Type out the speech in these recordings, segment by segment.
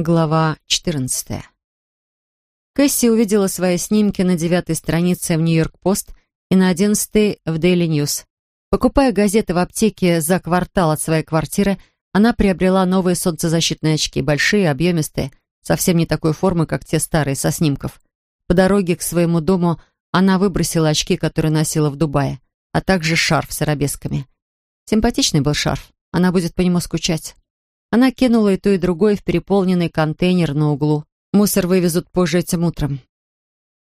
Глава 14. Кэсси увидела свои снимки на девятой странице в «Нью-Йорк-Пост» и на одиннадцатой в «Дейли Ньюс». Покупая газеты в аптеке за квартал от своей квартиры, она приобрела новые солнцезащитные очки, большие, объемистые, совсем не такой формы, как те старые, со снимков. По дороге к своему дому она выбросила очки, которые носила в Дубае, а также шарф с арабесками. Симпатичный был шарф, она будет по нему скучать. Она кинула и то, и другое в переполненный контейнер на углу. Мусор вывезут позже этим утром.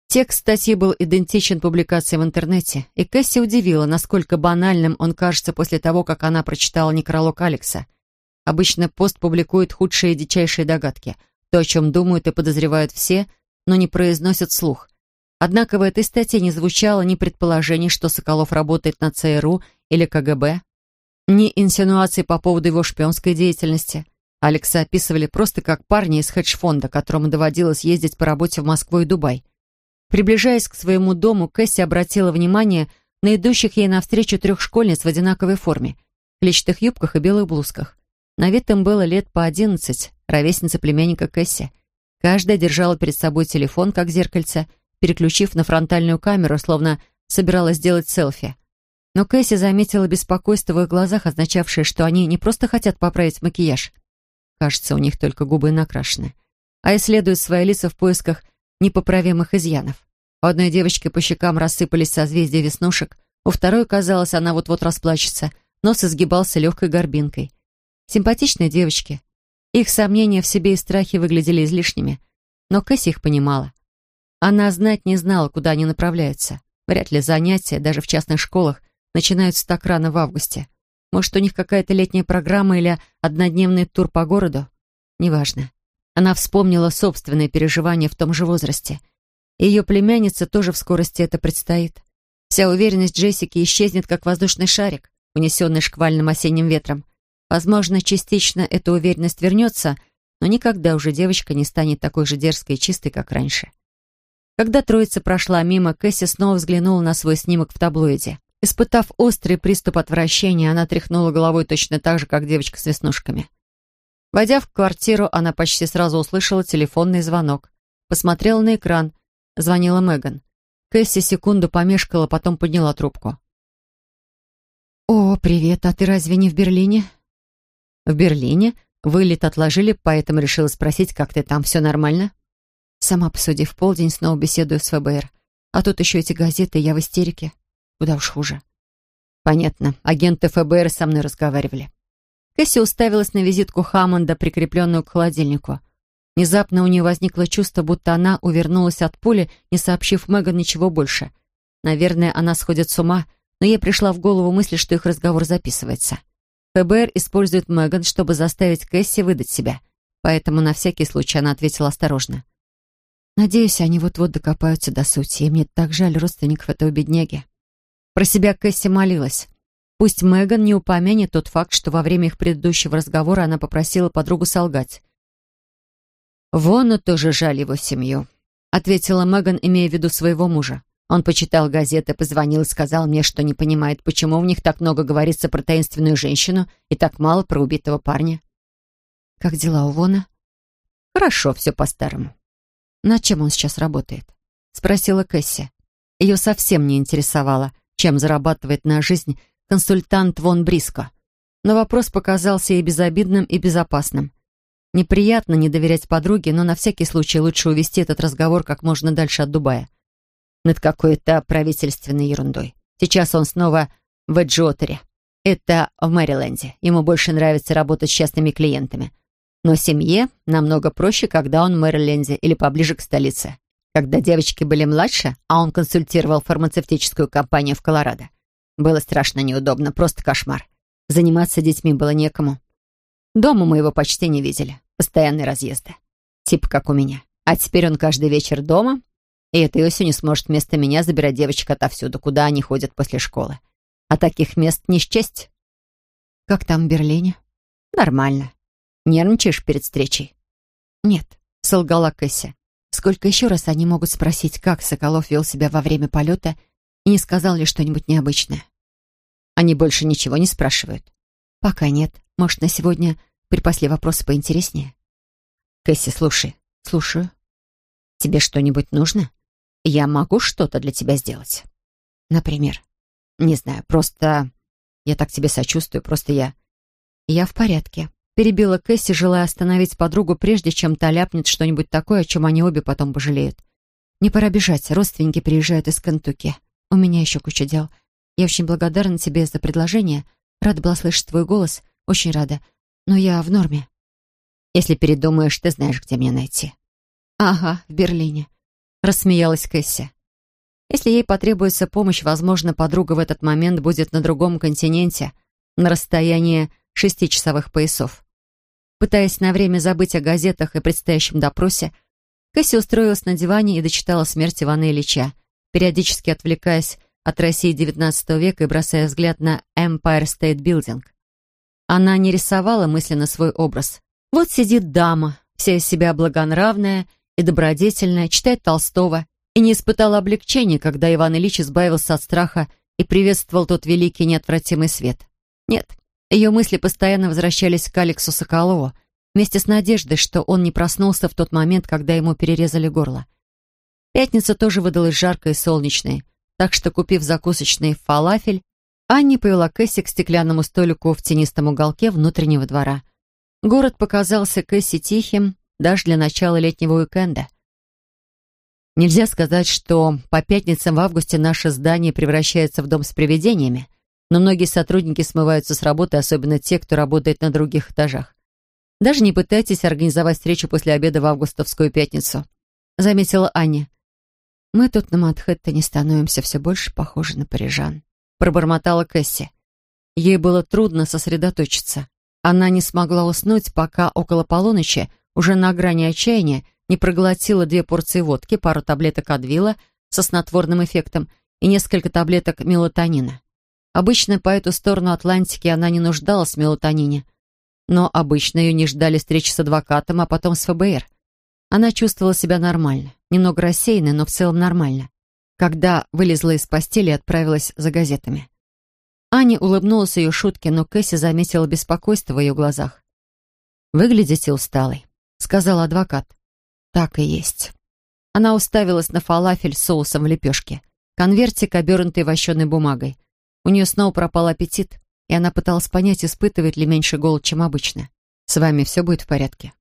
Текст статьи был идентичен публикации в интернете, и Кэсси удивила, насколько банальным он кажется после того, как она прочитала некролог Алекса. Обычно пост публикует худшие и дичайшие догадки, то, о чем думают и подозревают все, но не произносят слух. Однако в этой статье не звучало ни предположений, что Соколов работает на ЦРУ или КГБ, ни инсинуаций по поводу его шпионской деятельности. Алекса описывали просто как парня из хедж-фонда, которому доводилось ездить по работе в Москву и Дубай. Приближаясь к своему дому, Кэсси обратила внимание на идущих ей навстречу трех школьниц в одинаковой форме, в клетчатых юбках и белых блузках. На вид им было лет по одиннадцать, ровесница племянника Кэсси. Каждая держала перед собой телефон, как зеркальце, переключив на фронтальную камеру, словно собиралась сделать селфи. Но Кэсси заметила беспокойство в их глазах, означавшее, что они не просто хотят поправить макияж. Кажется, у них только губы накрашены. А исследуют свои лица в поисках непоправимых изъянов. У одной девочки по щекам рассыпались созвездия веснушек, у второй, казалось, она вот-вот расплачется, нос изгибался легкой горбинкой. Симпатичные девочки. Их сомнения в себе и страхи выглядели излишними. Но Кэсси их понимала. Она знать не знала, куда они направляются. Вряд ли занятия, даже в частных школах, начинаются так рано в августе. Может, у них какая-то летняя программа или однодневный тур по городу? Неважно. Она вспомнила собственные переживания в том же возрасте. И ее племяннице тоже в скорости это предстоит. Вся уверенность Джессики исчезнет, как воздушный шарик, унесенный шквальным осенним ветром. Возможно, частично эта уверенность вернется, но никогда уже девочка не станет такой же дерзкой и чистой, как раньше. Когда троица прошла мимо, Кэсси снова взглянула на свой снимок в таблоиде. Испытав острый приступ отвращения, она тряхнула головой точно так же, как девочка с веснушками. Войдя в квартиру, она почти сразу услышала телефонный звонок. Посмотрела на экран. Звонила Меган. Кэсси секунду помешкала, потом подняла трубку. «О, привет, а ты разве не в Берлине?» «В Берлине? Вылет отложили, поэтому решила спросить, как ты там, все нормально?» Сама посуди, в полдень снова беседую с ФБР. А тут еще эти газеты, я в истерике. Куда уж хуже. Понятно. Агенты ФБР со мной разговаривали. Кэсси уставилась на визитку Хаммонда, прикрепленную к холодильнику. Внезапно у нее возникло чувство, будто она увернулась от пули, не сообщив Меган ничего больше. Наверное, она сходит с ума, но ей пришла в голову мысль, что их разговор записывается. ФБР использует Меган, чтобы заставить Кэсси выдать себя. Поэтому на всякий случай она ответила осторожно. «Надеюсь, они вот-вот докопаются до сути, и мне так жаль родственников этого бедняги». Про себя Кэсси молилась. Пусть Меган не упомянет тот факт, что во время их предыдущего разговора она попросила подругу солгать. «Вону тоже жаль его семью», — ответила Меган, имея в виду своего мужа. Он почитал газеты, позвонил и сказал мне, что не понимает, почему в них так много говорится про таинственную женщину и так мало про убитого парня. «Как дела у Вона?» «Хорошо, все по-старому». «Над чем он сейчас работает?» — спросила Кэсси. Ее совсем не интересовало, чем зарабатывает на жизнь консультант Вон Бриско. Но вопрос показался и безобидным, и безопасным. Неприятно не доверять подруге, но на всякий случай лучше увести этот разговор как можно дальше от Дубая. Над какой-то правительственной ерундой. Сейчас он снова в Эджиотере. Это в Мэриленде. Ему больше нравится работать с частными клиентами. Но семье намного проще, когда он в Мэриленде или поближе к столице когда девочки были младше, а он консультировал фармацевтическую компанию в Колорадо. Было страшно неудобно, просто кошмар. Заниматься детьми было некому. Дома мы его почти не видели. Постоянные разъезды. Типа как у меня. А теперь он каждый вечер дома, и этой осенью сможет вместо меня забирать девочек отовсюду, куда они ходят после школы. А таких мест не счесть. Как там в Берлине? Нормально. Нервничаешь перед встречей? Нет, солгала Кэсси. Сколько еще раз они могут спросить, как Соколов вел себя во время полета и не сказал ли что-нибудь необычное? Они больше ничего не спрашивают? Пока нет. Может, на сегодня припасли вопросы поинтереснее? Кэсси, слушай. Слушаю. Тебе что-нибудь нужно? Я могу что-то для тебя сделать. Например? Не знаю, просто... Я так тебе сочувствую, просто я... Я в порядке. Перебила Кэсси, желая остановить подругу, прежде чем та ляпнет что-нибудь такое, о чем они обе потом пожалеют. Не пора бежать, родственники приезжают из Кентукки. У меня еще куча дел. Я очень благодарна тебе за предложение. Рада была слышать твой голос. Очень рада. Но я в норме. Если передумаешь, ты знаешь, где меня найти. Ага, в Берлине. Рассмеялась Кэсси. Если ей потребуется помощь, возможно, подруга в этот момент будет на другом континенте, на расстоянии шестичасовых поясов. Пытаясь на время забыть о газетах и предстоящем допросе, Кэсси устроилась на диване и дочитала смерть Ивана Ильича, периодически отвлекаясь от России XIX века и бросая взгляд на Empire State Building. Она не рисовала мысленно свой образ. Вот сидит дама, вся из себя благонравная и добродетельная, читает Толстого, и не испытала облегчения, когда Иван Ильич избавился от страха и приветствовал тот великий неотвратимый свет. Нет, ее мысли постоянно возвращались к Алексу Соколову, вместе с надеждой, что он не проснулся в тот момент, когда ему перерезали горло. Пятница тоже выдалась жаркой и солнечной, так что, купив закусочный фалафель, Анни повела Кэсси к стеклянному столику в тенистом уголке внутреннего двора. Город показался Кэсси тихим, даже для начала летнего уикенда. Нельзя сказать, что по пятницам в августе наше здание превращается в дом с привидениями, но многие сотрудники смываются с работы, особенно те, кто работает на других этажах. Даже не пытайтесь организовать встречу после обеда в августовскую пятницу, заметила Аня. «Мы тут на Манхэттене становимся все больше похожи на парижан», пробормотала Кэсси. Ей было трудно сосредоточиться. Она не смогла уснуть, пока около полуночи, уже на грани отчаяния, не проглотила две порции водки, пару таблеток Адвила со снотворным эффектом и несколько таблеток мелатонина. Обычно по эту сторону Атлантики она не нуждалась в мелатонине, но обычно ее не ждали встречи с адвокатом, а потом с ФБР. Она чувствовала себя нормально, немного рассеянной, но в целом нормально, когда вылезла из постели и отправилась за газетами. Аня улыбнулась ее шутке, но Кэсси заметила беспокойство в ее глазах. «Выглядите усталой», — сказал адвокат. «Так и есть». Она уставилась на фалафель с соусом в лепешке, конвертик, обернутый вощеной бумагой. У нее снова пропал аппетит, и она пыталась понять, испытывает ли меньше голод, чем обычно. «С вами все будет в порядке?»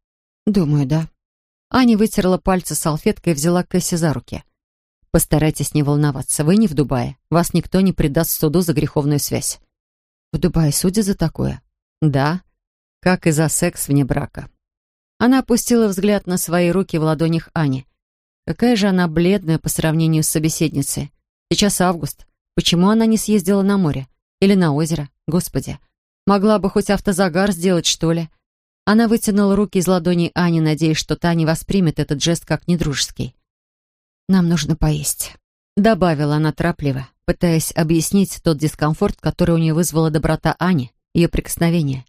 «Думаю, да», Аня вытерла пальцы салфеткой и взяла Кэсси за руки. «Постарайтесь не волноваться. Вы не в Дубае. Вас никто не предаст суду за греховную связь». «В Дубае судят за такое?» «Да. Как и за секс вне брака». Она опустила взгляд на свои руки в ладонях Ани. Какая же она бледная по сравнению с собеседницей. Сейчас август. Почему она не съездила на море? Или на озеро? Господи. Могла бы хоть автозагар сделать, что ли? Она вытянула руки из ладоней Ани, надеясь, что та не воспримет этот жест как недружеский. «Нам нужно поесть», — добавила она торопливо, пытаясь объяснить тот дискомфорт, который у нее вызвала доброта Ани, ее прикосновение.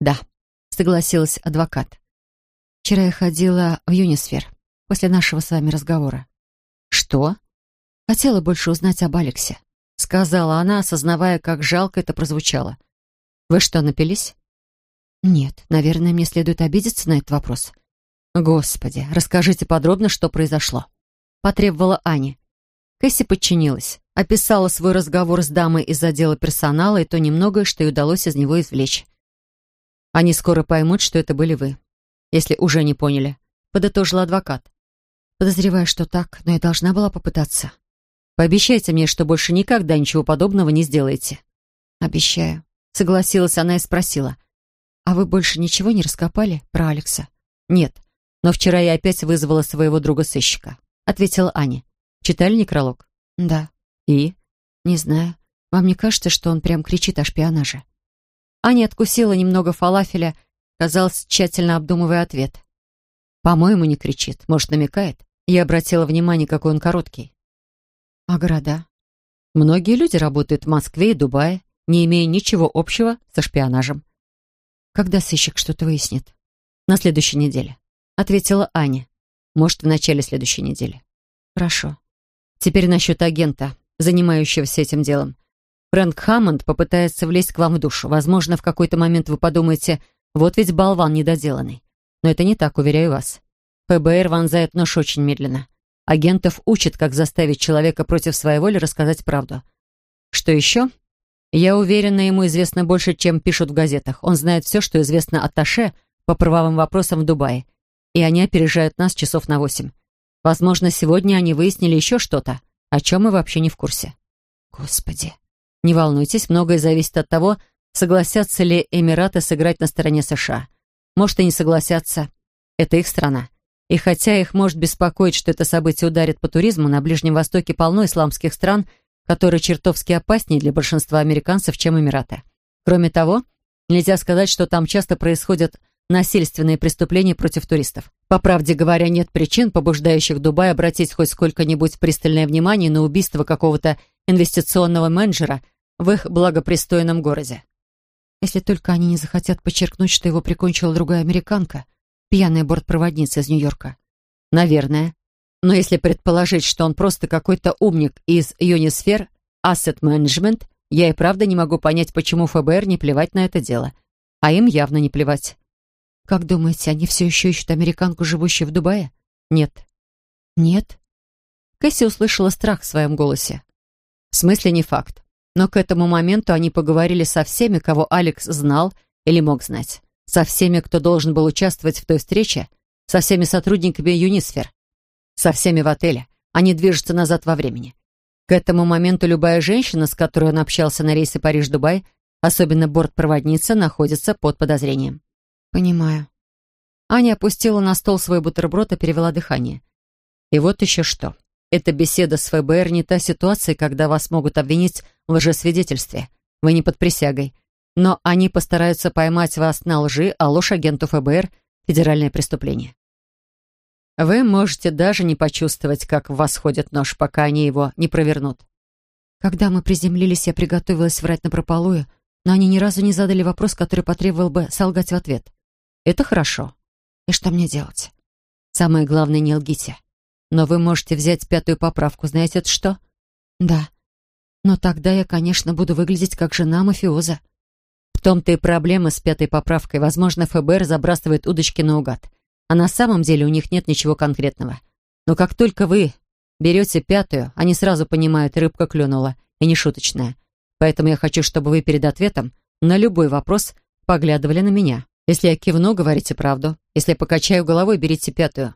«Да», — согласилась адвокат. «Вчера я ходила в Юнисфер, после нашего с вами разговора». «Что?» «Хотела больше узнать об Алексе», — сказала она, осознавая, как жалко это прозвучало. «Вы что, напились?» Нет, наверное, мне следует обидеться на этот вопрос. Господи, расскажите подробно, что произошло. Потребовала Аня. Кэсси подчинилась, описала свой разговор с дамой из отдела персонала и то немногое, что ей удалось из него извлечь. Они скоро поймут, что это были вы. Если уже не поняли. Подытожил адвокат. Подозреваю, что так, но я должна была попытаться. Пообещайте мне, что больше никогда ничего подобного не сделаете. Обещаю. Согласилась она и спросила. «А вы больше ничего не раскопали про Алекса?» «Нет, но вчера я опять вызвала своего друга-сыщика», — ответила Аня. «Читали некролог?» «Да». «И?» «Не знаю. Вам не кажется, что он прям кричит о шпионаже?» Аня откусила немного фалафеля, казалось, тщательно обдумывая ответ. «По-моему, не кричит. Может, намекает?» Я обратила внимание, какой он короткий. «А города?» «Многие люди работают в Москве и Дубае, не имея ничего общего со шпионажем. Когда сыщик что-то выяснит? На следующей неделе. Ответила Аня. Может, в начале следующей недели. Хорошо. Теперь насчет агента, занимающегося этим делом. Фрэнк Хаммонд попытается влезть к вам в душу. Возможно, в какой-то момент вы подумаете, вот ведь болван недоделанный. Но это не так, уверяю вас. ФБР вонзает нож очень медленно. Агентов учат, как заставить человека против своей воли рассказать правду. Что еще? Я уверена, ему известно больше, чем пишут в газетах. Он знает все, что известно о Таше по правовым вопросам в Дубае. И они опережают нас часов на восемь. Возможно, сегодня они выяснили еще что-то, о чем мы вообще не в курсе. Господи. Не волнуйтесь, многое зависит от того, согласятся ли Эмираты сыграть на стороне США. Может, и не согласятся. Это их страна. И хотя их может беспокоить, что это событие ударит по туризму, на Ближнем Востоке полно исламских стран, которые чертовски опаснее для большинства американцев, чем Эмираты. Кроме того, нельзя сказать, что там часто происходят насильственные преступления против туристов. По правде говоря, нет причин, побуждающих Дубай обратить хоть сколько-нибудь пристальное внимание на убийство какого-то инвестиционного менеджера в их благопристойном городе. Если только они не захотят подчеркнуть, что его прикончила другая американка — пьяная бортпроводница из Нью-Йорка. Наверное. Но если предположить, что он просто какой-то умник из Юнисфер, Asset Management, я и правда не могу понять, почему ФБР не плевать на это дело. А им явно не плевать. Как думаете, они все еще ищут американку, живущую в Дубае? Нет. Нет? Кэсси услышала страх в своем голосе. В смысле, не факт. Но к этому моменту они поговорили со всеми, кого Алекс знал или мог знать со всеми, кто должен был участвовать в той встрече, со всеми сотрудниками Юнисфер, со всеми в отеле. Они движутся назад во времени. К этому моменту любая женщина, с которой он общался на рейсе Париж-Дубай, особенно бортпроводница, находится под подозрением. «Понимаю». Аня опустила на стол свой бутерброд и перевела дыхание. «И вот еще что. Эта беседа с ФБР не та ситуация, когда вас могут обвинить в лжесвидетельстве. Вы не под присягой но они постараются поймать вас на лжи, а ложь агенту ФБР — федеральное преступление. Вы можете даже не почувствовать, как в вас ходит нож, пока они его не провернут. Когда мы приземлились, я приготовилась врать напропалую, но они ни разу не задали вопрос, который потребовал бы солгать в ответ. Это хорошо. И что мне делать? Самое главное, не лгите. Но вы можете взять пятую поправку. Знаете это что? Да. Но тогда я, конечно, буду выглядеть как жена мафиоза. В том-то и проблема с пятой поправкой. Возможно, ФБР забрасывает удочки наугад. А на самом деле у них нет ничего конкретного. Но как только вы берете пятую, они сразу понимают, рыбка клюнула, и не шуточная. Поэтому я хочу, чтобы вы перед ответом на любой вопрос поглядывали на меня. Если я кивну, говорите правду. Если покачаю головой, берите пятую.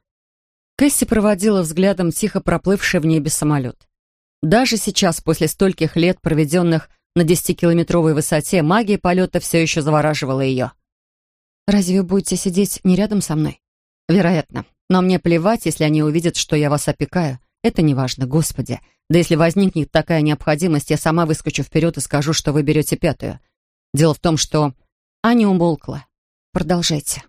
Кэсси проводила взглядом тихо проплывший в небе самолет. Даже сейчас, после стольких лет, проведенных на десятикилометровой высоте магия полета все еще завораживала ее. «Разве вы будете сидеть не рядом со мной?» «Вероятно. Но мне плевать, если они увидят, что я вас опекаю. Это не важно, господи. Да если возникнет такая необходимость, я сама выскочу вперед и скажу, что вы берете пятую. Дело в том, что...» Аня умолкла. «Продолжайте.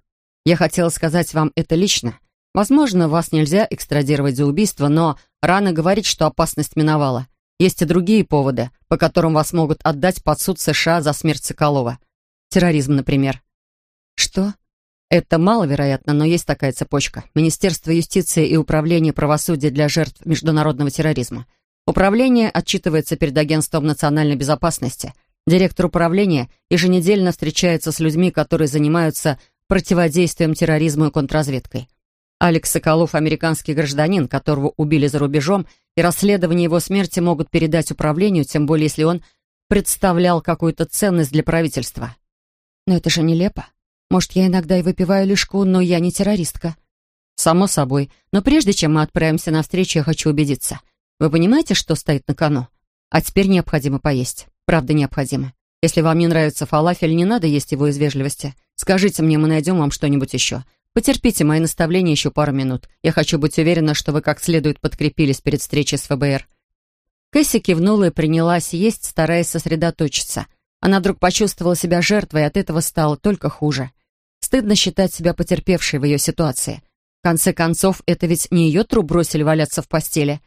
Я хотела сказать вам это лично. Возможно, вас нельзя экстрадировать за убийство, но рано говорить, что опасность миновала. Есть и другие поводы, по которым вас могут отдать под суд США за смерть Соколова. Терроризм, например. Что? Это маловероятно, но есть такая цепочка. Министерство юстиции и Управление правосудия для жертв международного терроризма. Управление отчитывается перед Агентством национальной безопасности. Директор управления еженедельно встречается с людьми, которые занимаются противодействием терроризму и контрразведкой. Алекс Соколов – американский гражданин, которого убили за рубежом, и расследование его смерти могут передать управлению, тем более если он представлял какую-то ценность для правительства. Но это же нелепо. Может, я иногда и выпиваю лишку, но я не террористка. Само собой. Но прежде чем мы отправимся на встречу, я хочу убедиться. Вы понимаете, что стоит на кону? А теперь необходимо поесть. Правда, необходимо. Если вам не нравится фалафель, не надо есть его из вежливости. Скажите мне, мы найдем вам что-нибудь еще. Потерпите мои наставления еще пару минут. Я хочу быть уверена, что вы как следует подкрепились перед встречей с ФБР». Кэсси кивнула и принялась есть, стараясь сосредоточиться. Она вдруг почувствовала себя жертвой, и от этого стало только хуже. Стыдно считать себя потерпевшей в ее ситуации. В конце концов, это ведь не ее труп бросили валяться в постели.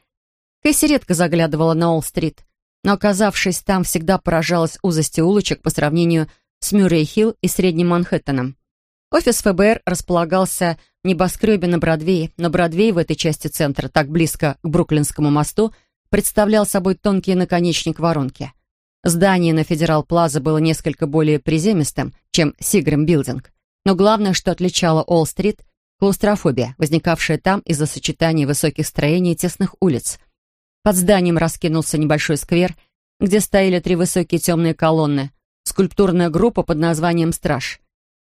Кэсси редко заглядывала на Олл-стрит, но, оказавшись там, всегда поражалась узости улочек по сравнению с Мюррей-Хилл и Средним Манхэттеном. Офис ФБР располагался в небоскребе на Бродвее, но Бродвей в этой части центра, так близко к Бруклинскому мосту, представлял собой тонкий наконечник воронки. Здание на Федерал Плаза было несколько более приземистым, чем Сигрем Билдинг. Но главное, что отличало Олл-стрит – клаустрофобия, возникавшая там из-за сочетания высоких строений и тесных улиц. Под зданием раскинулся небольшой сквер, где стояли три высокие темные колонны, скульптурная группа под названием «Страж».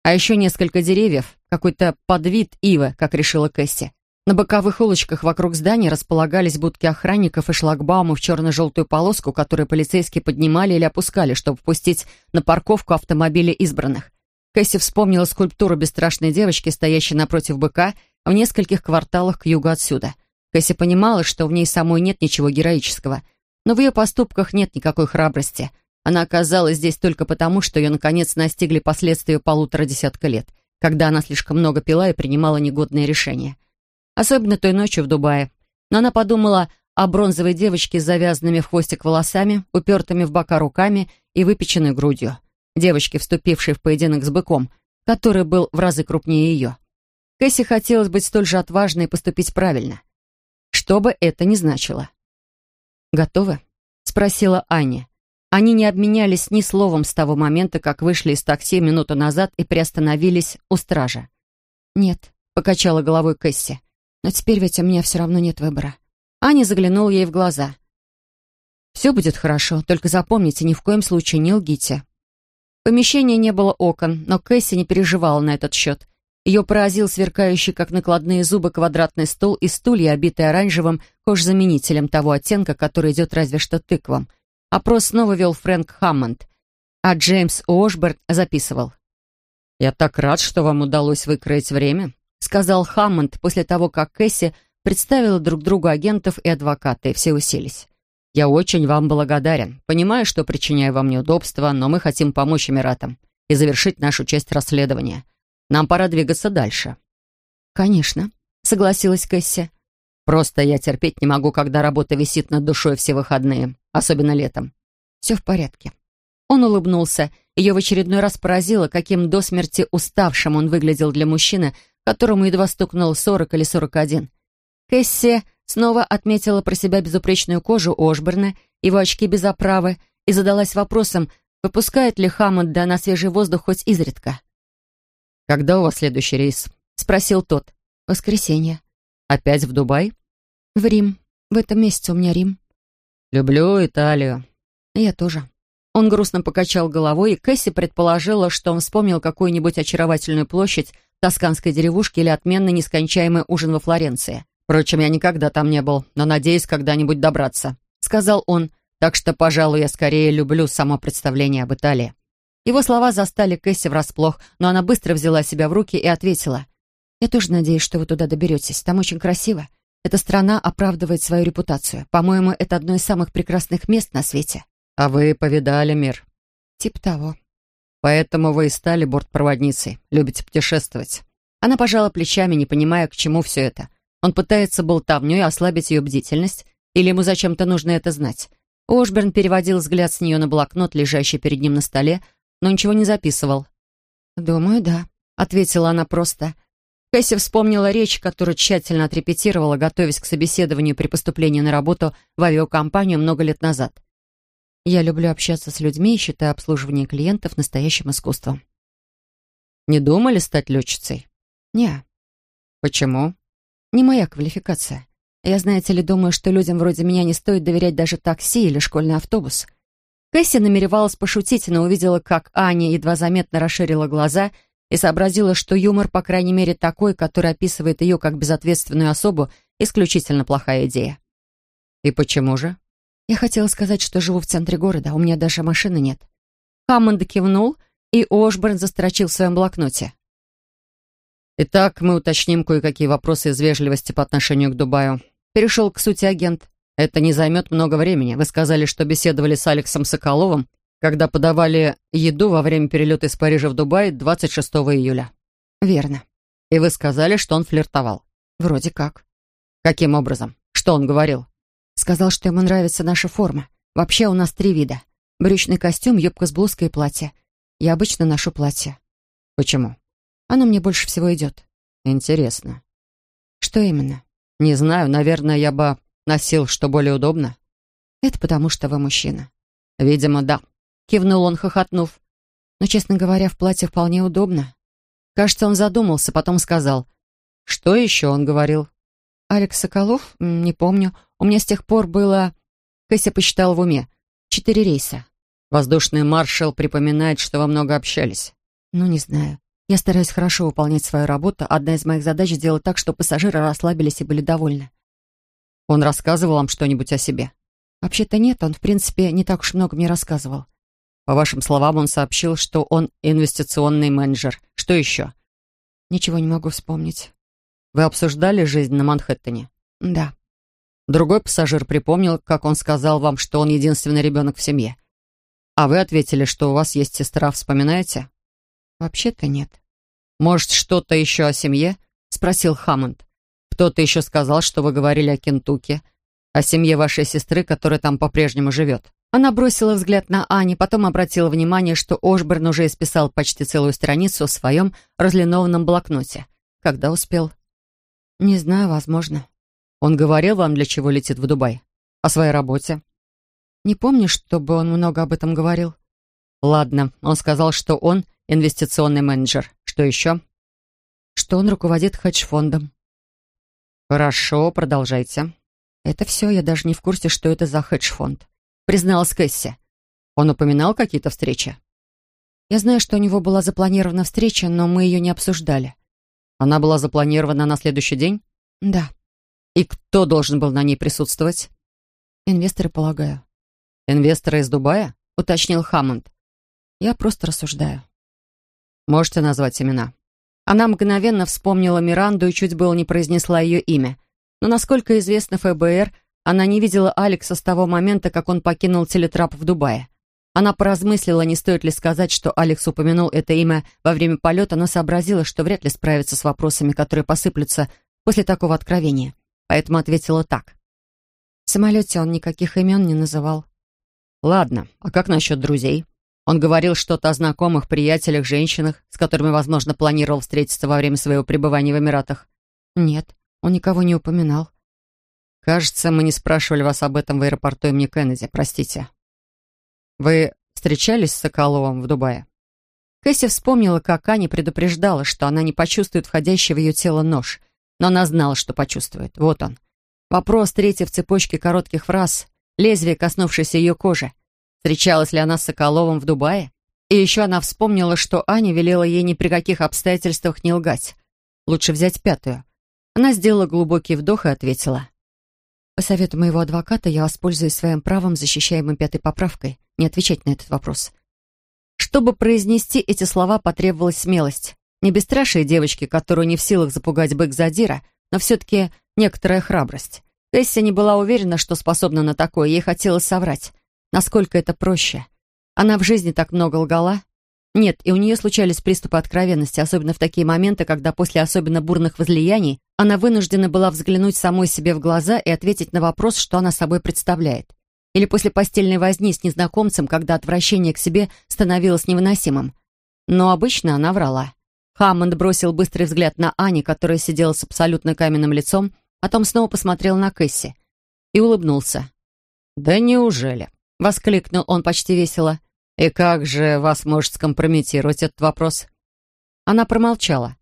А еще несколько деревьев, какой-то подвид ивы, как решила Кэсси. На боковых улочках вокруг здания располагались будки охранников и шлагбаумы в черно-желтую полоску, которые полицейские поднимали или опускали, чтобы впустить на парковку автомобили избранных. Кэсси вспомнила скульптуру бесстрашной девочки, стоящей напротив быка, в нескольких кварталах к югу отсюда. Кэсси понимала, что в ней самой нет ничего героического, но в ее поступках нет никакой храбрости. Она оказалась здесь только потому, что ее, наконец, настигли последствия полутора десятка лет, когда она слишком много пила и принимала негодные решения. Особенно той ночью в Дубае. Но она подумала о бронзовой девочке с завязанными в хвостик волосами, упертыми в бока руками и выпеченной грудью. Девочке, вступившей в поединок с быком, который был в разы крупнее ее. Кэсси хотелось быть столь же отважной и поступить правильно. Что бы это ни значило. «Готовы?» — спросила Аня. Они не обменялись ни словом с того момента, как вышли из такси минуту назад и приостановились у стража. «Нет», — покачала головой Кэсси. Но теперь ведь у меня все равно нет выбора. Аня заглянула ей в глаза. «Все будет хорошо, только запомните, ни в коем случае не лгите». В помещении не было окон, но Кэсси не переживала на этот счет. Ее поразил сверкающий, как накладные зубы, квадратный стол и стулья, обитые оранжевым кожзаменителем того оттенка, который идет разве что тыквом. Опрос снова вел Фрэнк Хаммонд, а Джеймс Уошберн записывал. «Я так рад, что вам удалось выкроить время. — сказал Хаммонд после того, как Кэсси представила друг другу агентов и адвоката, и все уселись. «Я очень вам благодарен. Понимаю, что причиняю вам неудобства, но мы хотим помочь Эмиратам и завершить нашу часть расследования. Нам пора двигаться дальше». «Конечно», — согласилась Кэсси. «Просто я терпеть не могу, когда работа висит над душой все выходные, особенно летом». «Все в порядке». Он улыбнулся. Ее в очередной раз поразило, каким до смерти уставшим он выглядел для мужчины, которому едва стукнул сорок или сорок один. Кэсси снова отметила про себя безупречную кожу Ошберна, его очки без оправы, и задалась вопросом, выпускает ли Хаммонда на свежий воздух хоть изредка. «Когда у вас следующий рейс?» — спросил тот. «Воскресенье». «Опять в Дубай?» «В Рим. В этом месяце у меня Рим». «Люблю Италию». «Я тоже». Он грустно покачал головой, и Кэсси предположила, что он вспомнил какую-нибудь очаровательную площадь, тосканской деревушке или отменный нескончаемый ужин во Флоренции. Впрочем, я никогда там не был, но надеюсь когда-нибудь добраться», — сказал он. «Так что, пожалуй, я скорее люблю само представление об Италии». Его слова застали Кэсси врасплох, но она быстро взяла себя в руки и ответила. «Я тоже надеюсь, что вы туда доберетесь. Там очень красиво. Эта страна оправдывает свою репутацию. По-моему, это одно из самых прекрасных мест на свете». «А вы повидали мир?» «Тип того», Поэтому вы и стали бортпроводницей. Любите путешествовать. Она пожала плечами, не понимая, к чему все это. Он пытается болтовнёй ослабить ее бдительность, или ему зачем-то нужно это знать. Ошберн переводил взгляд с нее на блокнот, лежащий перед ним на столе, но ничего не записывал. «Думаю, да», — ответила она просто. Кэсси вспомнила речь, которую тщательно отрепетировала, готовясь к собеседованию при поступлении на работу в авиакомпанию много лет назад. Я люблю общаться с людьми и считаю обслуживание клиентов настоящим искусством. Не думали стать летчицей? Не. Почему? Не моя квалификация. Я, знаете ли, думаю, что людям вроде меня не стоит доверять даже такси или школьный автобус. Кэсси намеревалась пошутить, но увидела, как Аня едва заметно расширила глаза и сообразила, что юмор, по крайней мере, такой, который описывает ее как безответственную особу, исключительно плохая идея. «И почему же?» Я хотела сказать, что живу в центре города, у меня даже машины нет. Хаммонд кивнул, и Ошборн застрочил в своем блокноте. «Итак, мы уточним кое-какие вопросы из вежливости по отношению к Дубаю». Перешел к сути агент. «Это не займет много времени. Вы сказали, что беседовали с Алексом Соколовым, когда подавали еду во время перелета из Парижа в Дубай 26 июля». «Верно». «И вы сказали, что он флиртовал?» «Вроде как». «Каким образом? Что он говорил?» Сказал, что ему нравится наша форма. Вообще у нас три вида. Брючный костюм, юбка с блузкой и платье. Я обычно ношу платье. Почему? Оно мне больше всего идет. Интересно. Что именно? Не знаю, наверное, я бы носил, что более удобно. Это потому, что вы мужчина. Видимо, да. Кивнул он, хохотнув. Но, честно говоря, в платье вполне удобно. Кажется, он задумался, потом сказал. «Что еще он говорил?» «Алекс Соколов? Не помню. У меня с тех пор было...» Кэсси посчитал в уме. «Четыре рейса». «Воздушный маршал припоминает, что вы много общались». «Ну, не знаю. Я стараюсь хорошо выполнять свою работу. Одна из моих задач — сделать так, чтобы пассажиры расслабились и были довольны». «Он рассказывал вам что-нибудь о себе?» «Вообще-то нет. Он, в принципе, не так уж много мне рассказывал». По вашим словам, он сообщил, что он инвестиционный менеджер. Что еще? Ничего не могу вспомнить. Вы обсуждали жизнь на Манхэттене? Да. Другой пассажир припомнил, как он сказал вам, что он единственный ребенок в семье. А вы ответили, что у вас есть сестра, вспоминаете? Вообще-то нет. Может, что-то еще о семье? Спросил Хаммонд. Кто-то еще сказал, что вы говорили о Кентукки, о семье вашей сестры, которая там по-прежнему живет. Она бросила взгляд на Ани, потом обратила внимание, что Ошберн уже исписал почти целую страницу в своем разлинованном блокноте. Когда успел? Не знаю, возможно. Он говорил вам, для чего летит в Дубай? О своей работе? Не помню, чтобы он много об этом говорил. Ладно, он сказал, что он инвестиционный менеджер. Что еще? Что он руководит хедж-фондом. Хорошо, продолжайте. Это все, я даже не в курсе, что это за хедж-фонд призналась Кэсси. Он упоминал какие-то встречи? Я знаю, что у него была запланирована встреча, но мы ее не обсуждали. Она была запланирована на следующий день? Да. И кто должен был на ней присутствовать? Инвесторы, полагаю. Инвесторы из Дубая? Уточнил Хаммонд. Я просто рассуждаю. Можете назвать имена? Она мгновенно вспомнила Миранду и чуть было не произнесла ее имя. Но, насколько известно ФБР, она не видела Алекса с того момента, как он покинул телетрап в Дубае. Она поразмыслила, не стоит ли сказать, что Алекс упомянул это имя во время полета, но сообразила, что вряд ли справится с вопросами, которые посыплются после такого откровения. Поэтому ответила так. В самолете он никаких имен не называл. «Ладно, а как насчет друзей?» Он говорил что-то о знакомых, приятелях, женщинах, с которыми, возможно, планировал встретиться во время своего пребывания в Эмиратах. Нет, он никого не упоминал. Кажется, мы не спрашивали вас об этом в аэропорту имени Кеннеди, простите. Вы встречались с Соколовым в Дубае? Кэсси вспомнила, как Аня предупреждала, что она не почувствует входящий в ее тело нож, но она знала, что почувствует. Вот он. Вопрос третий в цепочке коротких фраз, лезвие, коснувшееся ее кожи. Встречалась ли она с Соколовым в Дубае? И еще она вспомнила, что Аня велела ей ни при каких обстоятельствах не лгать. Лучше взять пятую. Она сделала глубокий вдох и ответила. По совету моего адвоката я воспользуюсь своим правом, защищаемым пятой поправкой, не отвечать на этот вопрос. Чтобы произнести эти слова, потребовалась смелость. Не бесстрашие девочки, которую не в силах запугать бык задира, но все-таки некоторая храбрость. Кэсси не была уверена, что способна на такое, ей хотелось соврать. Насколько это проще. Она в жизни так много лгала, нет, и у нее случались приступы откровенности, особенно в такие моменты, когда после особенно бурных возлияний она вынуждена была взглянуть самой себе в глаза и ответить на вопрос, что она собой представляет. Или после постельной возни с незнакомцем, когда отвращение к себе становилось невыносимым. Но обычно она врала. Хаммонд бросил быстрый взгляд на Ани, которая сидела с абсолютно каменным лицом, потом снова посмотрел на Кэсси и улыбнулся. «Да неужели?» — воскликнул он почти весело. «И как же вас может скомпрометировать этот вопрос?» Она промолчала.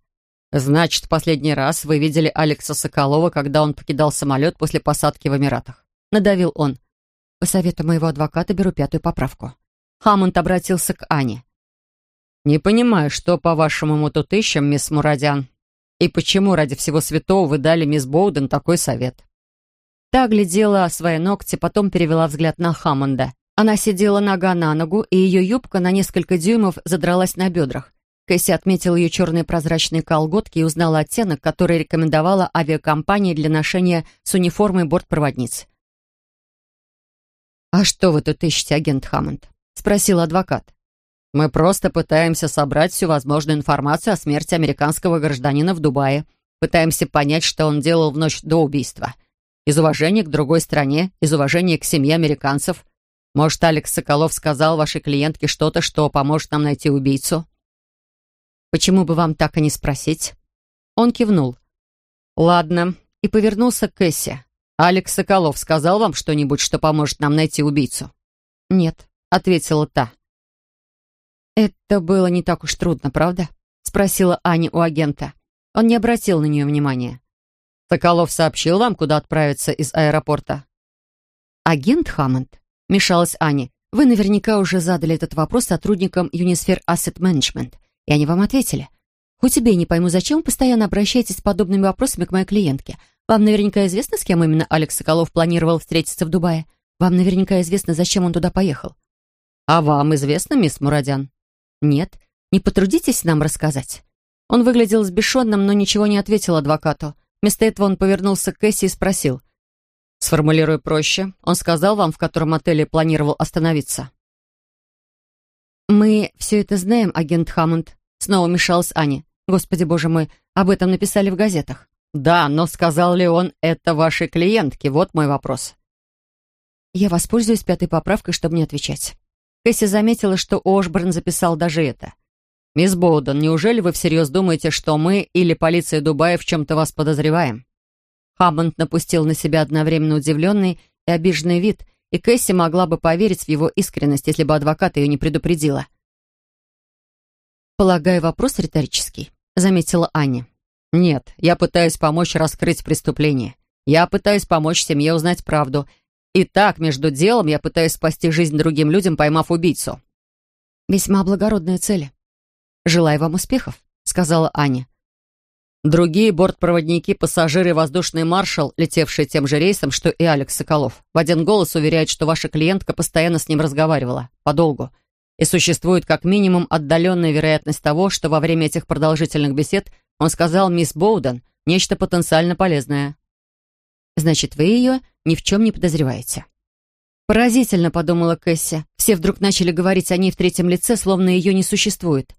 «Значит, последний раз вы видели Алекса Соколова, когда он покидал самолет после посадки в Эмиратах?» Надавил он. По совету моего адвоката беру пятую поправку. Хаммонд обратился к Ане. «Не понимаю, что, по-вашему, мы мисс Мурадян? И почему ради всего святого вы дали мисс Боуден такой совет?» Та глядела свои ногти, потом перевела взгляд на Хаммонда. Она сидела нога на ногу, и ее юбка на несколько дюймов задралась на бедрах. Кэсси отметила ее черные прозрачные колготки и узнала оттенок, который рекомендовала авиакомпания для ношения с униформой бортпроводниц. «А что вы тут ищете, агент Хаммонд?» — спросил адвокат. «Мы просто пытаемся собрать всю возможную информацию о смерти американского гражданина в Дубае. Пытаемся понять, что он делал в ночь до убийства. Из уважения к другой стране, из уважения к семье американцев — может, Алекс Соколов сказал вашей клиентке что-то, что поможет нам найти убийцу?» «Почему бы вам так и не спросить?» Он кивнул. «Ладно», и повернулся к Кэсси. «Алекс Соколов сказал вам что-нибудь, что поможет нам найти убийцу?» «Нет», — ответила та. «Это было не так уж трудно, правда?» — спросила Аня у агента. Он не обратил на нее внимания. «Соколов сообщил вам, куда отправиться из аэропорта?» «Агент Хаммонд», — мешалась Аня. «Вы наверняка уже задали этот вопрос сотрудникам Unisphere Asset Management, и они вам ответили. Хоть тебе не пойму, зачем постоянно обращаетесь с подобными вопросами к моей клиентке. Вам наверняка известно, с кем именно Алекс Соколов планировал встретиться в Дубае? Вам наверняка известно, зачем он туда поехал». «А вам известно, мисс Мурадян?» «Нет. Не потрудитесь нам рассказать?» Он выглядел сбешенным, но ничего не ответил адвокату. Вместо этого он повернулся к Кэсси и спросил. «Сформулирую проще. Он сказал вам, в котором отеле планировал остановиться?» «Мы все это знаем, агент Хаммонд», — снова мешалась Аня. «Господи, боже мой, об этом написали в газетах». «Да, но сказал ли он это вашей клиентке? Вот мой вопрос». Я воспользуюсь пятой поправкой, чтобы не отвечать. Кэсси заметила, что Ошборн записал даже это — «Мисс Боуден, неужели вы всерьез думаете, что мы или полиция Дубая в чем-то вас подозреваем?» Хаммонд напустил на себя одновременно удивленный и обиженный вид, и Кэсси могла бы поверить в его искренность, если бы адвокат ее не предупредила. «Полагаю, вопрос риторический», — заметила Аня. «Нет, я пытаюсь помочь раскрыть преступление. Я пытаюсь помочь семье узнать правду. И так, между делом, я пытаюсь спасти жизнь другим людям, поймав убийцу». «Весьма благородные цели», «Желаю вам успехов», — сказала Аня. Другие бортпроводники, пассажиры и воздушный маршал, летевшие тем же рейсом, что и Алекс Соколов, в один голос уверяют, что ваша клиентка постоянно с ним разговаривала, подолгу. И существует как минимум отдаленная вероятность того, что во время этих продолжительных бесед он сказал мисс Боуден нечто потенциально полезное. «Значит, вы ее ни в чем не подозреваете?» Поразительно, подумала Кэсси. Все вдруг начали говорить о ней в третьем лице, словно ее не существует.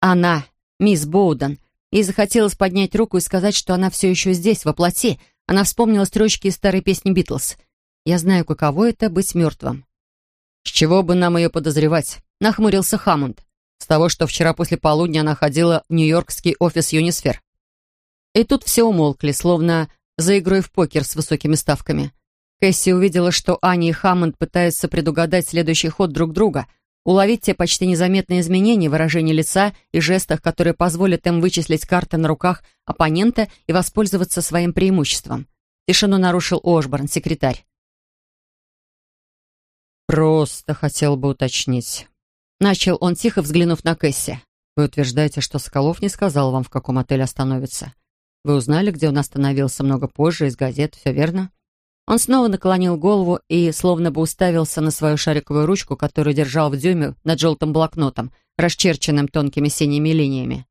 Она, мисс Боуден. Ей захотелось поднять руку и сказать, что она все еще здесь, во плоти. Она вспомнила строчки из старой песни «Битлз». «Я знаю, каково это — быть мертвым». «С чего бы нам ее подозревать?» — нахмурился Хаммонд. «С того, что вчера после полудня она ходила в нью-йоркский офис Юнисфер». И тут все умолкли, словно за игрой в покер с высокими ставками. Кэсси увидела, что Аня и Хаммонд пытаются предугадать следующий ход друг друга — уловить те почти незаметные изменения в выражении лица и жестах, которые позволят им вычислить карты на руках оппонента и воспользоваться своим преимуществом. Тишину нарушил Ошборн, секретарь. «Просто хотел бы уточнить». Начал он, тихо взглянув на Кэсси. «Вы утверждаете, что Соколов не сказал вам, в каком отеле остановится. Вы узнали, где он остановился много позже, из газет, все верно?» Он снова наклонил голову и словно бы уставился на свою шариковую ручку, которую держал в дюйме над желтым блокнотом, расчерченным тонкими синими линиями.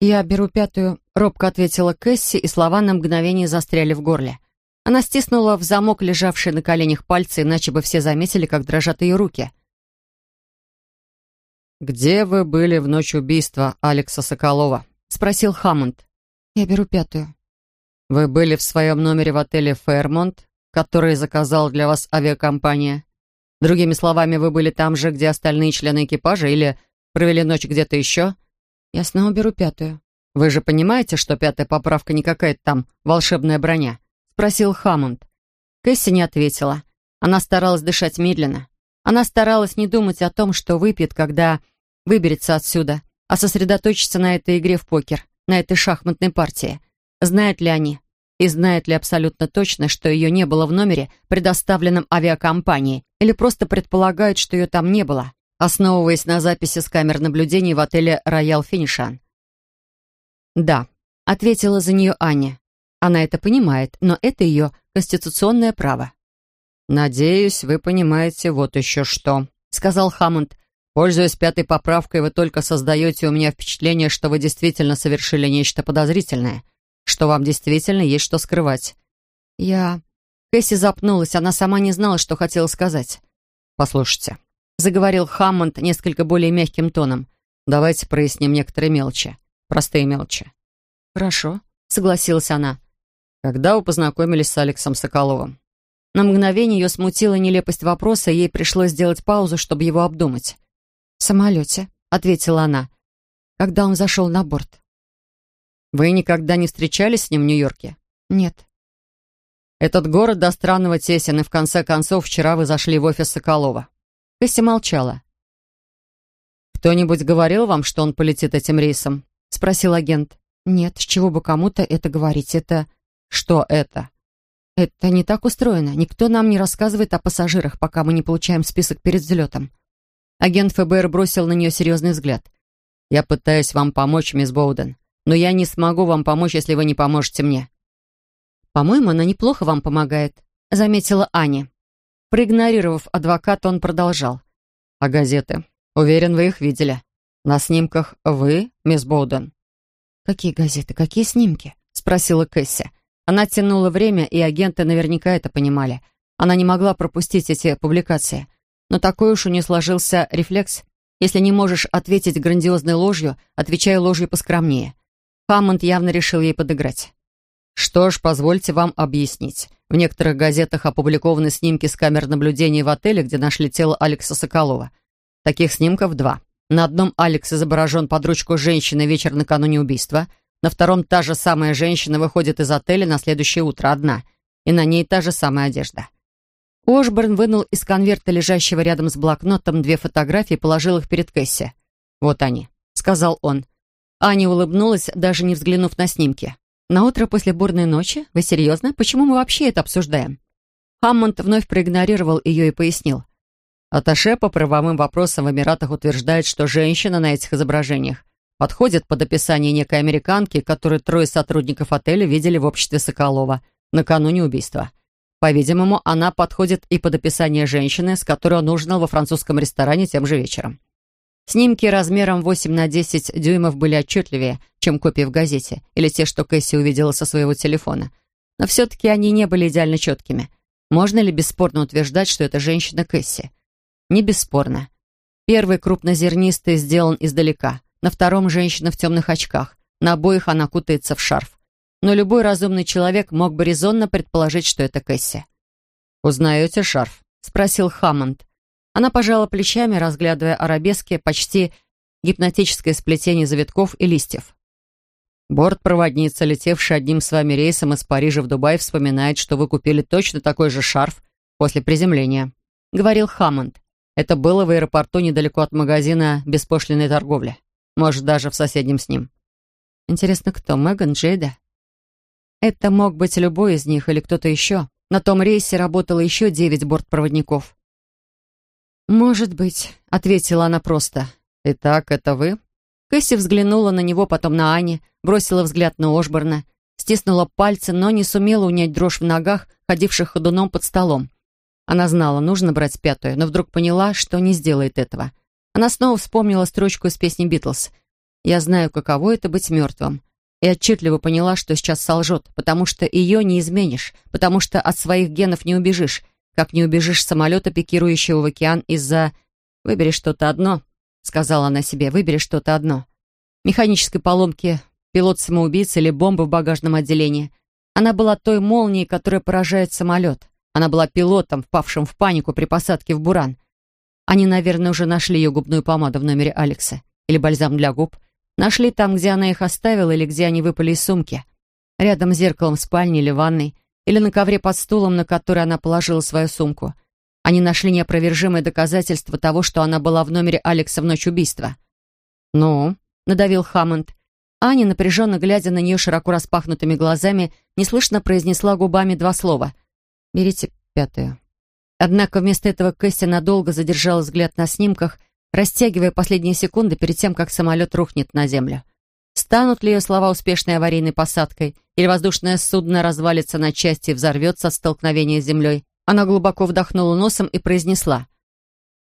«Я беру пятую», — робко ответила Кэсси, и слова на мгновение застряли в горле. Она стиснула в замок лежавшие на коленях пальцы, иначе бы все заметили, как дрожат ее руки. «Где вы были в ночь убийства Алекса Соколова?» — спросил Хаммонд. «Я беру пятую». Вы были в своем номере в отеле «Фэрмонт», который заказал для вас авиакомпания. Другими словами, вы были там же, где остальные члены экипажа, или провели ночь где-то еще? Я снова беру пятую. Вы же понимаете, что пятая поправка не какая-то там волшебная броня? Спросил Хаммонд. Кэсси не ответила. Она старалась дышать медленно. Она старалась не думать о том, что выпьет, когда выберется отсюда, а сосредоточиться на этой игре в покер, на этой шахматной партии. Знают ли они? И знают ли абсолютно точно, что ее не было в номере, предоставленном авиакомпанией, или просто предполагают, что ее там не было, основываясь на записи с камер наблюдений в отеле «Роял Финишан»? «Да», — ответила за нее Аня. Она это понимает, но это ее конституционное право. «Надеюсь, вы понимаете вот еще что», — сказал Хаммонд. «Пользуясь пятой поправкой, вы только создаете у меня впечатление, что вы действительно совершили нечто подозрительное что вам действительно есть что скрывать. Я... Кэсси запнулась, она сама не знала, что хотела сказать. «Послушайте», — заговорил Хаммонд несколько более мягким тоном. «Давайте проясним некоторые мелочи. Простые мелочи». «Хорошо», — согласилась она. «Когда вы познакомились с Алексом Соколовым?» На мгновение ее смутила нелепость вопроса, и ей пришлось сделать паузу, чтобы его обдумать. «В самолете», — ответила она, — «когда он зашел на борт». Вы никогда не встречались с ним в Нью-Йорке? Нет. Этот город до странного тесен, и в конце концов вчера вы зашли в офис Соколова. Кэсси молчала. «Кто-нибудь говорил вам, что он полетит этим рейсом?» — спросил агент. «Нет, с чего бы кому-то это говорить? Это...» «Что это?» «Это не так устроено. Никто нам не рассказывает о пассажирах, пока мы не получаем список перед взлетом». Агент ФБР бросил на нее серьезный взгляд. «Я пытаюсь вам помочь, мисс Боуден, но я не смогу вам помочь, если вы не поможете мне». «По-моему, она неплохо вам помогает», — заметила Аня. Проигнорировав адвоката, он продолжал. «А газеты? Уверен, вы их видели. На снимках вы, мисс Боуден». «Какие газеты? Какие снимки?» — спросила Кэсси. Она тянула время, и агенты наверняка это понимали. Она не могла пропустить эти публикации. Но такой уж у нее сложился рефлекс. Если не можешь ответить грандиозной ложью, отвечай ложью поскромнее. Хаммонд явно решил ей подыграть. Что ж, позвольте вам объяснить. В некоторых газетах опубликованы снимки с камер наблюдения в отеле, где нашли тело Алекса Соколова. Таких снимков два. На одном Алекс изображен под ручку женщины вечер накануне убийства. На втором та же самая женщина выходит из отеля на следующее утро одна. И на ней та же самая одежда. Ошборн вынул из конверта, лежащего рядом с блокнотом, две фотографии и положил их перед Кэсси. «Вот они», — сказал он. Аня улыбнулась, даже не взглянув на снимки. «На утро после бурной ночи? Вы серьезно? Почему мы вообще это обсуждаем?» Хаммонд вновь проигнорировал ее и пояснил. Аташе по правовым вопросам в Эмиратах утверждает, что женщина на этих изображениях подходит под описание некой американки, которую трое сотрудников отеля видели в обществе Соколова накануне убийства. По-видимому, она подходит и под описание женщины, с которой он ужинал во французском ресторане тем же вечером. Снимки размером 8 на 10 дюймов были отчетливее, чем копии в газете, или те, что Кэсси увидела со своего телефона. Но все-таки они не были идеально четкими. Можно ли бесспорно утверждать, что это женщина Кэсси? Не бесспорно. Первый крупнозернистый сделан издалека, на втором женщина в темных очках, на обоих она кутается в шарф но любой разумный человек мог бы резонно предположить, что это Кэсси. «Узнаете шарф?» — спросил Хаммонд. Она пожала плечами, разглядывая арабески, почти гипнотическое сплетение завитков и листьев. Бортпроводница, летевшая одним с вами рейсом из Парижа в Дубай, вспоминает, что вы купили точно такой же шарф после приземления, — говорил Хаммонд. Это было в аэропорту недалеко от магазина беспошлиной торговли. Может, даже в соседнем с ним. Интересно, кто? Меган, Джейда? Это мог быть любой из них или кто-то еще. На том рейсе работало еще девять бортпроводников. «Может быть», — ответила она просто. «Итак, это вы?» Кэсси взглянула на него, потом на Ани, бросила взгляд на Ошборна, стиснула пальцы, но не сумела унять дрожь в ногах, ходивших ходуном под столом. Она знала, нужно брать пятую, но вдруг поняла, что не сделает этого. Она снова вспомнила строчку из песни «Битлз». «Я знаю, каково это быть мертвым и отчетливо поняла, что сейчас солжет, потому что ее не изменишь, потому что от своих генов не убежишь, как не убежишь самолета, пикирующего в океан из-за... «Выбери что-то одно», — сказала она себе, — «выбери что-то одно». Механической поломки, пилот-самоубийца или бомбы в багажном отделении. Она была той молнией, которая поражает самолет. Она была пилотом, впавшим в панику при посадке в Буран. Они, наверное, уже нашли ее губную помаду в номере Алекса. Или бальзам для губ. Нашли там, где она их оставила или где они выпали из сумки. Рядом с зеркалом в спальне или ванной, или на ковре под стулом, на который она положила свою сумку. Они нашли неопровержимое доказательство того, что она была в номере Алекса в ночь убийства. «Ну?» — надавил Хаммонд. Аня, напряженно глядя на нее широко распахнутыми глазами, неслышно произнесла губами два слова. «Берите пятую». Однако вместо этого Кэсси надолго задержала взгляд на снимках растягивая последние секунды перед тем, как самолет рухнет на землю. Станут ли ее слова успешной аварийной посадкой, или воздушное судно развалится на части и взорвется от столкновения с землей? Она глубоко вдохнула носом и произнесла.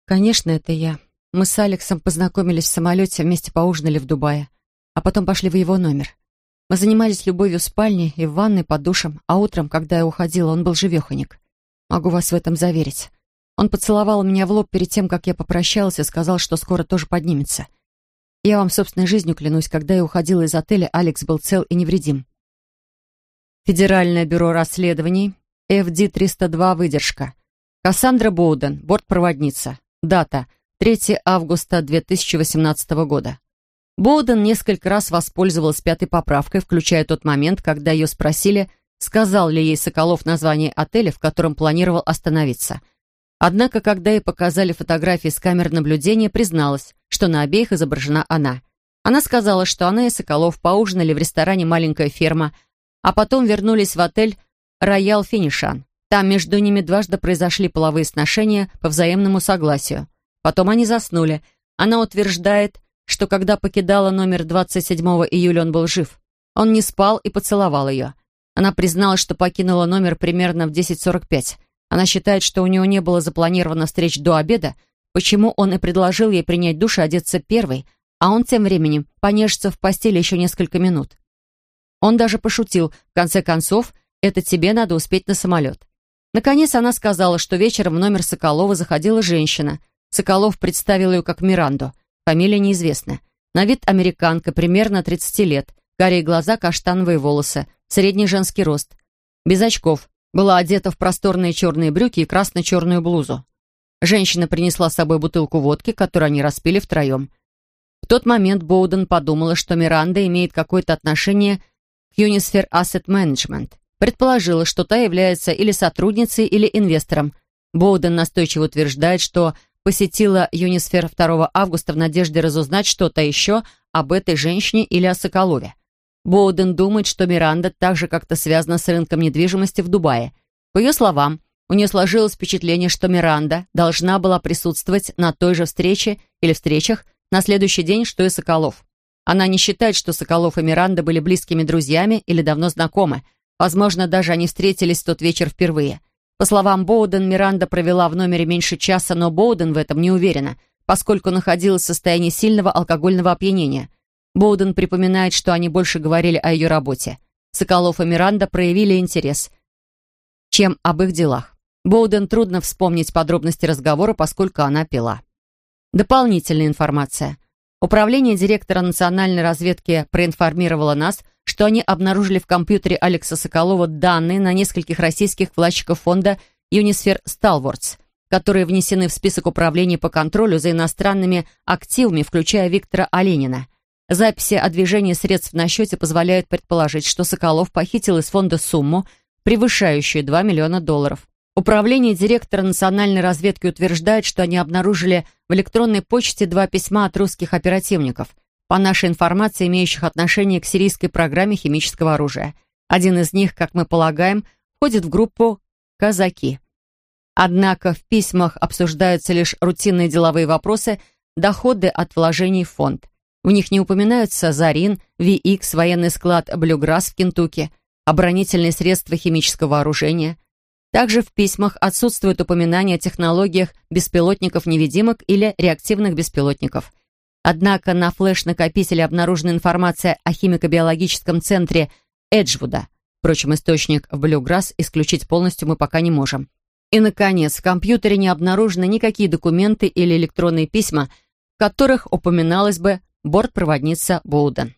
«Конечно, это я. Мы с Алексом познакомились в самолете, вместе поужинали в Дубае, а потом пошли в его номер. Мы занимались любовью в спальне и в ванной под душем, а утром, когда я уходила, он был живеханик. Могу вас в этом заверить. Он поцеловал меня в лоб перед тем, как я попрощалась и сказал, что скоро тоже поднимется. Я вам собственной жизнью клянусь, когда я уходила из отеля, Алекс был цел и невредим. Федеральное бюро расследований, FD-302, выдержка. Кассандра Боуден, бортпроводница. Дата 3 августа 2018 года. Боуден несколько раз воспользовалась пятой поправкой, включая тот момент, когда ее спросили, сказал ли ей Соколов название отеля, в котором планировал остановиться – Однако, когда ей показали фотографии с камер наблюдения, призналась, что на обеих изображена она. Она сказала, что она и Соколов поужинали в ресторане «Маленькая ферма», а потом вернулись в отель «Роял Финишан». Там между ними дважды произошли половые сношения по взаимному согласию. Потом они заснули. Она утверждает, что когда покидала номер 27 июля, он был жив. Он не спал и поцеловал ее. Она призналась, что покинула номер примерно в 10.45. Она считает, что у него не было запланировано встреч до обеда, почему он и предложил ей принять душ и одеться первой, а он тем временем понежится в постели еще несколько минут. Он даже пошутил, в конце концов, это тебе надо успеть на самолет. Наконец она сказала, что вечером в номер Соколова заходила женщина. Соколов представил ее как Миранду. Фамилия неизвестна. На вид американка, примерно 30 лет. Карие глаза, каштановые волосы, средний женский рост. Без очков, была одета в просторные черные брюки и красно-черную блузу. Женщина принесла с собой бутылку водки, которую они распили втроем. В тот момент Боуден подумала, что Миранда имеет какое-то отношение к Unisphere Asset Management. Предположила, что та является или сотрудницей, или инвестором. Боуден настойчиво утверждает, что посетила Юнисфер 2 августа в надежде разузнать что-то еще об этой женщине или о Соколове. Боуден думает, что Миранда также как-то связана с рынком недвижимости в Дубае. По ее словам, у нее сложилось впечатление, что Миранда должна была присутствовать на той же встрече или встречах на следующий день, что и Соколов. Она не считает, что Соколов и Миранда были близкими друзьями или давно знакомы. Возможно, даже они встретились в тот вечер впервые. По словам Боуден, Миранда провела в номере меньше часа, но Боуден в этом не уверена, поскольку находилась в состоянии сильного алкогольного опьянения. Боуден припоминает, что они больше говорили о ее работе. Соколов и Миранда проявили интерес, чем об их делах. Боуден трудно вспомнить подробности разговора, поскольку она пила. Дополнительная информация. Управление директора национальной разведки проинформировало нас, что они обнаружили в компьютере Алекса Соколова данные на нескольких российских вкладчиков фонда «Юнисфер Сталвордс», которые внесены в список управления по контролю за иностранными активами, включая Виктора Оленина. Записи о движении средств на счете позволяют предположить, что Соколов похитил из фонда сумму, превышающую 2 миллиона долларов. Управление директора национальной разведки утверждает, что они обнаружили в электронной почте два письма от русских оперативников, по нашей информации, имеющих отношение к сирийской программе химического оружия. Один из них, как мы полагаем, входит в группу «Казаки». Однако в письмах обсуждаются лишь рутинные деловые вопросы, доходы от вложений в фонд – в них не упоминаются Зарин, VX, военный склад Блюграсс в Кентукки, оборонительные средства химического вооружения. Также в письмах отсутствует упоминание о технологиях беспилотников-невидимок или реактивных беспилотников. Однако на флеш-накопителе обнаружена информация о химико-биологическом центре Эджвуда. Впрочем, источник в Блюграсс исключить полностью мы пока не можем. И, наконец, в компьютере не обнаружены никакие документы или электронные письма, в которых упоминалось бы бортпроводница Боуден.